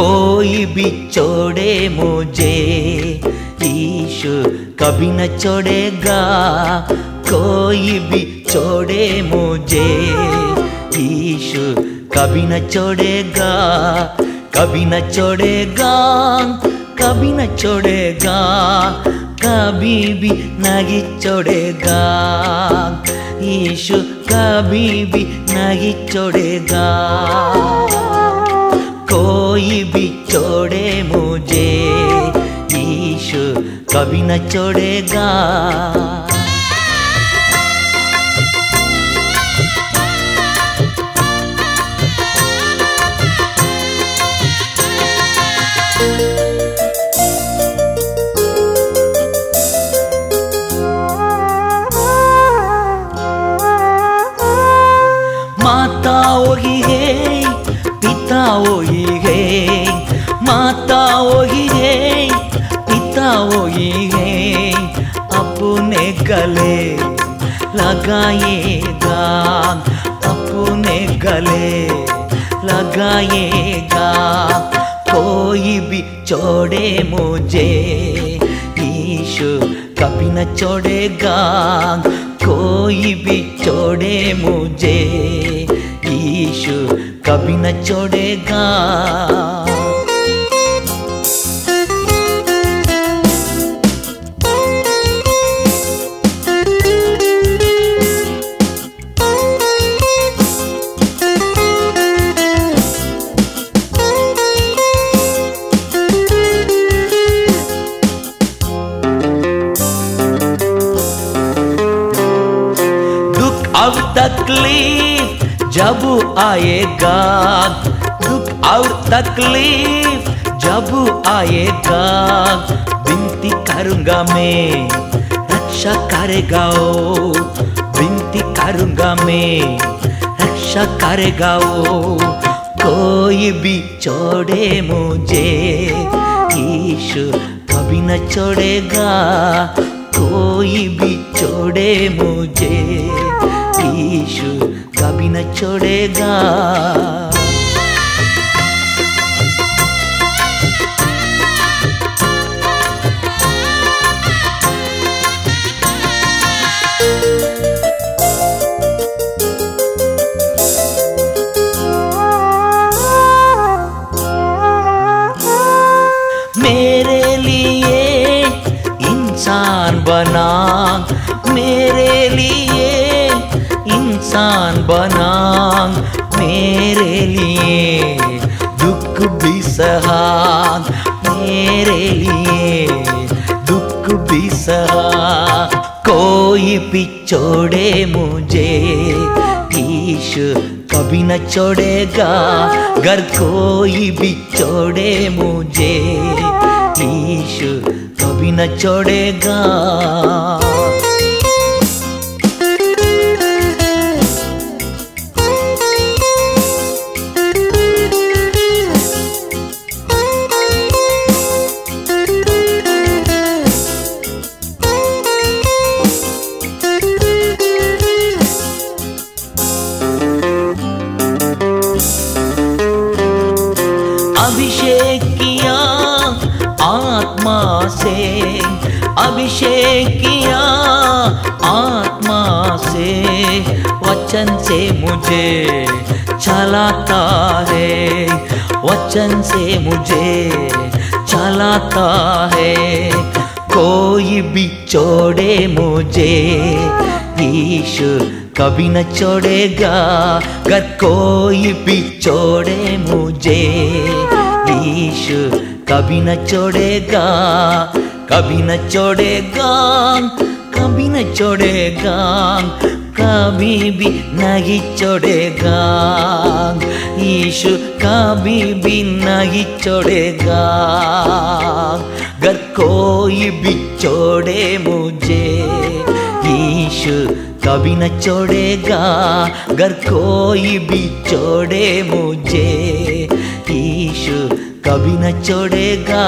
कोई भी छोड़े मुझे, ईशु कभी न छोड़ेगा कोई भी छोड़े मुझे, ईशु कभी न छोड़ेगा कभी न छोड़ेगा कभी न छोड़ेगा कभी भी नहीं छोड़ेगा यीशु कभी भी नहीं छोड़ेगा कोई भी छोड़े मुझे यीशु कभी न छोड़ेगा गले लगाएगा अपने गले लगाएगा कोई भी छोड़े मुझे ईशु कभी न छोड़ेगा कोई भी छोड़े मुझे ईशु कभी न छोड़ेगा और तकलीफ़ जब आएगा। दुख और तकलीफ़ जब आएगा। विनती करूँगा मैं, रक्षा करेगा ओ। विनती करूँगा मैं, रक्षा करेगा ओ। कोई भी छोड़े मुझे, ईशु कभी न छोड़ेगा। कोई भी छोड़े मुझे। ईशु कभी न छोड़ेगा मेरे लिए इंसान बना मेरे लिए इंसान बना मेरे लिए, दुख भी सहा मेरे लिए, दुख भी सहा कोई भी छोड़े मुझे ईशु कभी न छोड़ेगा। घर कोई भी छोड़े मुझे ईशु कभी न छोड़ेगा। अभिषेक किया आत्मा से अभिषेक किया आत्मा से, वचन से मुझे चलाता है, वचन से मुझे चलाता है। कोई भी छोड़े मुझे, ईशु कभी न छोड़ेगा, अगर कोई भी छोड़े मुझे ईशु। कभी न छोड़ेगा, कभी न छोड़ेगा, कभी न छोड़ेगा, कभी भी नहीं छोड़ेगा। ईशु, कभी भी नहीं छोड़ेगा। अगर कोई भी छोड़े मुझे, ईशु, कभी न छोड़ेगा। अगर कोई भी छोड़े मुझे कभी न छोड़ेगा